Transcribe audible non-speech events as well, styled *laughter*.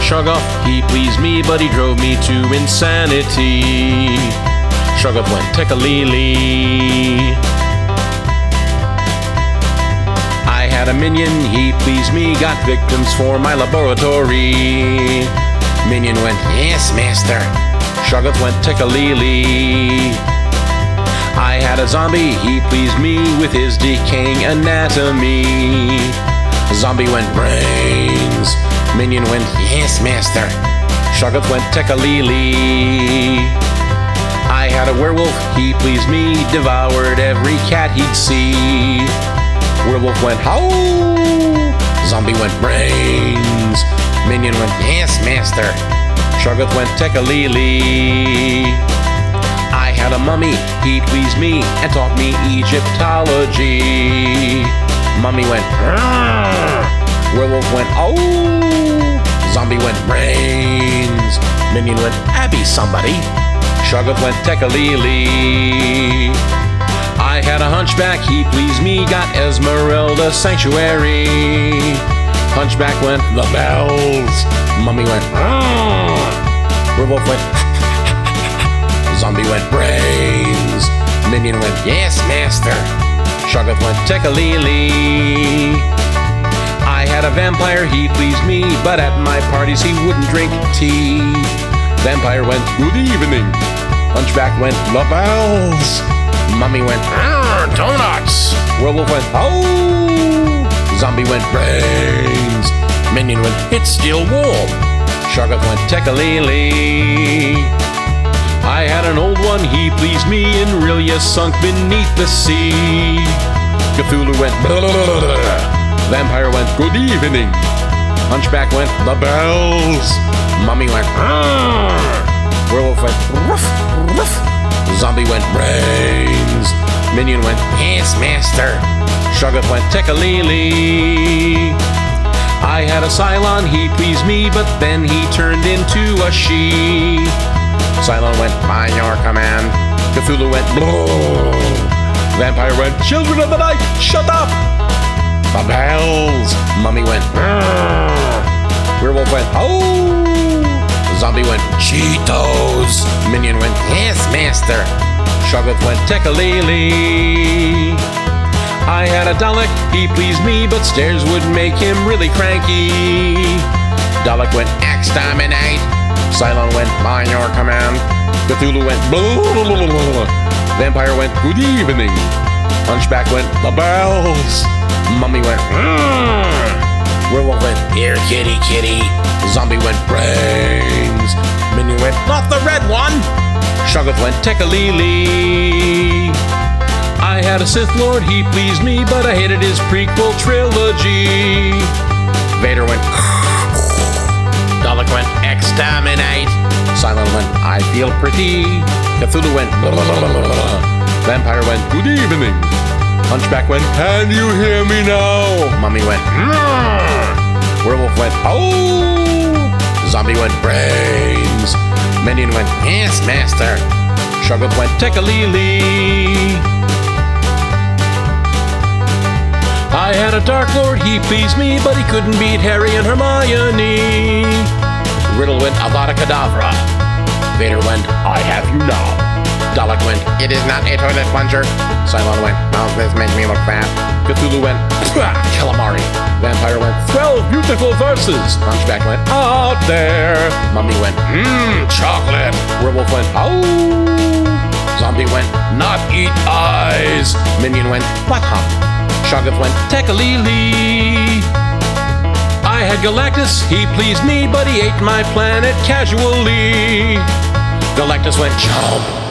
Shoggoth, he pleased me, but he drove me to insanity. Shoggoth went Tekka-Li-Li. I had a minion, he pleased me, got victims for my laboratory. Minion went, Yes, master. Shoggoth went Tekka-Li-Li. I had a zombie, he pleased me with his decaying anatomy. Zombie went brains. Minion went, Yes, master. Shoggoth went Tekka-Li-Li. I had a werewolf, he pleased me, devoured every cat he'd see. Werewolf went, Howl! Zombie went, Brains. Minion went, Yes, master. Shoggoth went, Tekka-Li-Li. I had a mummy, he pleased me and taught me Egyptology. Mummy went, "Rrrr." Werewolf went, oh. Zombie went, brains. Minion went, Abby somebody. Shoggoth went, Tekka-Li-Li. I had a hunchback, he pleased me, got Esmeralda Sanctuary. Hunchback went, the bells. Mummy went, "Rrrr." Werewolf went, *laughs* Zombie went brains. Minion went, yes, master. Shoggoth went Tekka-Li-Li. Vampire, he pleased me, but at my parties he wouldn't drink tea. Vampire went, good evening. Hunchback went, La bells. Mummy went, "Arr, donuts. Werewolf went, oh. Zombie went, brains. Minion went, it's still warm. Shoggoth went, Tekka-Li-Li. I had an old one, he pleased me, and really sunk beneath the sea. Cthulhu went, "Blah, *laughs* blah, blah, blah." Vampire went, good evening. Hunchback went, the bells. Mummy went, "Arr." Werewolf went, ruff, ruff. Zombie went, brains. Minion went, yes, master. Shoggoth went, Tekka-Li-Li. I had a Cylon, he pleased me, but then he turned into a she. Cylon went, by your command. Cthulhu went, Blah. Vampire went, children of the night, shut up. The bells. Mummy went. Werewolf went, oh. Zombie went, Cheetos. Minion went, yes, master. Shoggoth went, Tekka-Li-Li. I had a Dalek, he pleased me, but stairs would make him really cranky. Dalek went, exterminate. Cylon went, by your command. Cthulhu went, blah, blah, blah, blah. Vampire went, good evening. Hunchback went, the bells. Mummy went, hmm. "Rrr." Werewolf went, here, kitty, kitty. Zombie went, brains. Minion went, not the red one. Shoggoth went, Tekka-Li-Li. I had a Sith Lord, he pleased me, but I hated his prequel trilogy. Vader went, Dalek went, exterminate. Cylon went, I feel pretty. Cthulhu went. Vampire went, good evening. Hunchback went, can you hear me now? Mummy went, "Rrr." Werewolf went, oh. Zombie went, brains. Minion went, yes, master. Shoggoth went, Tekka-Li-Li. I had a Dark Lord, he pleased me, but he couldn't beat Harry and Hermione. Riddle went, Avada Kedavra. Vader went, I have you now. Dalek went, It is not a toilet plunger. Cylon went, Now this makes me look fat. Cthulhu went, "Pwah, *coughs* Calamari. Vampire went, Twelve beautiful verses. Hunchback went, Out there. Mummy went, Mmm, chocolate. Werewolf went, Oh. Zombie went, Not eat eyes. Minion went, What hump? Shoggoth went, Tekka-Li-Li. I had Galactus, he pleased me, but he ate my planet casually. Galactus went, Chomp.